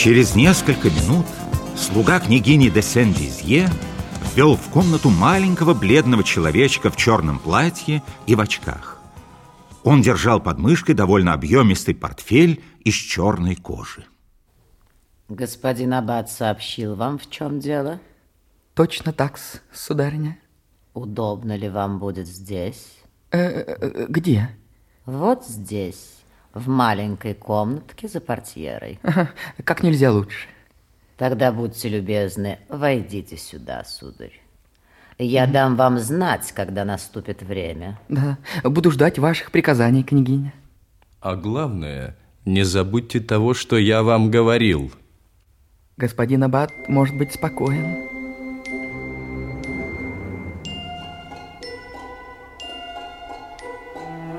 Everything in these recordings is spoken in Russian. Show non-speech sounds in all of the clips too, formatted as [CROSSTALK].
Через несколько минут слуга княгини де Сен-Дизье ввел в комнату маленького бледного человечка в черном платье и в очках. Он держал под мышкой довольно объемистый портфель из черной кожи. Господин Аббат сообщил вам, в чем дело? Точно так, сударыня. Удобно ли вам будет здесь? Э, э, э, где? Вот здесь, в маленькой комнатке за портьерой. Ага, как нельзя лучше. Тогда будьте любезны, войдите сюда, сударь. Я mm. дам вам знать, когда наступит время. Да, буду ждать ваших приказаний, княгиня. А главное, не забудьте того, что я вам говорил. Господин Аббат может быть спокоен.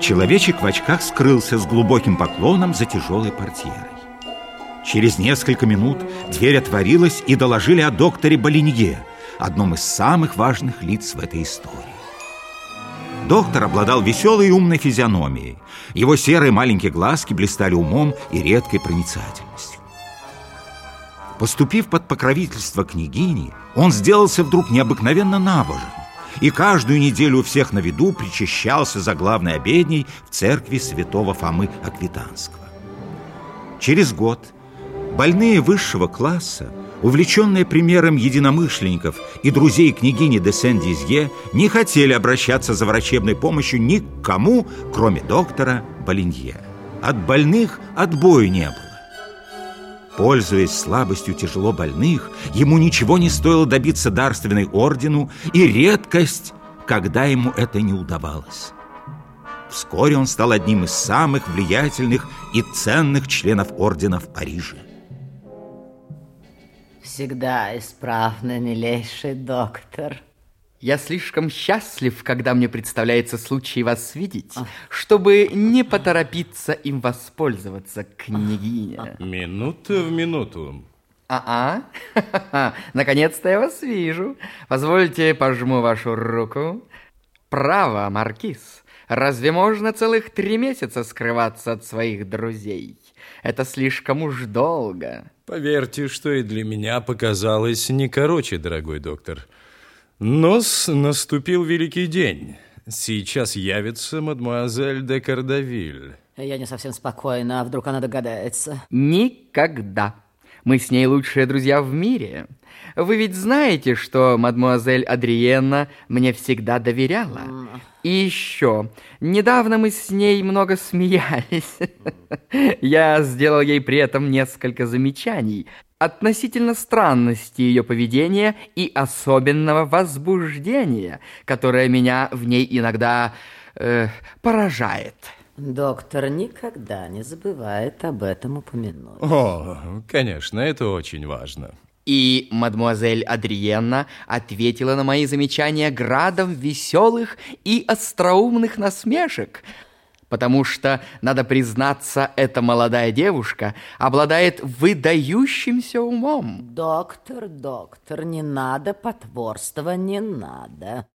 Человечек в очках скрылся с глубоким поклоном за тяжелой портьерой. Через несколько минут дверь отворилась и доложили о докторе Болинье, одном из самых важных лиц в этой истории. Доктор обладал веселой и умной физиономией. Его серые маленькие глазки блистали умом и редкой проницательностью. Поступив под покровительство княгини, он сделался вдруг необыкновенно набожен и каждую неделю у всех на виду причащался за главной обедней в церкви святого Фомы Аквитанского. Через год больные высшего класса, увлеченные примером единомышленников и друзей княгини де Сен-Дизье, не хотели обращаться за врачебной помощью ни к кому, кроме доктора Болинье. От больных отбоя не было. Пользуясь слабостью тяжело больных, ему ничего не стоило добиться дарственной ордену, и редкость, когда ему это не удавалось. Вскоре он стал одним из самых влиятельных и ценных членов ордена в Париже. Всегда исправно, милейший доктор. Я слишком счастлив, когда мне представляется случай вас видеть, чтобы не поторопиться им воспользоваться, княгиня. Минута в минуту. А-а, [LAUGHS] наконец-то я вас вижу. Позвольте, пожму вашу руку. Право, Маркиз, разве можно целых три месяца скрываться от своих друзей? Это слишком уж долго. Поверьте, что и для меня показалось не короче, дорогой доктор. Но наступил великий день. Сейчас явится мадемуазель де Кардавиль. Я не совсем спокойна, а вдруг она догадается? Никогда. Мы с ней лучшие друзья в мире. Вы ведь знаете, что мадмуазель Адриенна мне всегда доверяла. И еще, недавно мы с ней много смеялись. [LAUGHS] Я сделал ей при этом несколько замечаний относительно странности ее поведения и особенного возбуждения, которое меня в ней иногда э, поражает. Доктор никогда не забывает об этом упомянуть. О, конечно, это очень важно. И мадмуазель Адриенна ответила на мои замечания градом веселых и остроумных насмешек – потому что, надо признаться, эта молодая девушка обладает выдающимся умом. Доктор, доктор, не надо потворства, не надо.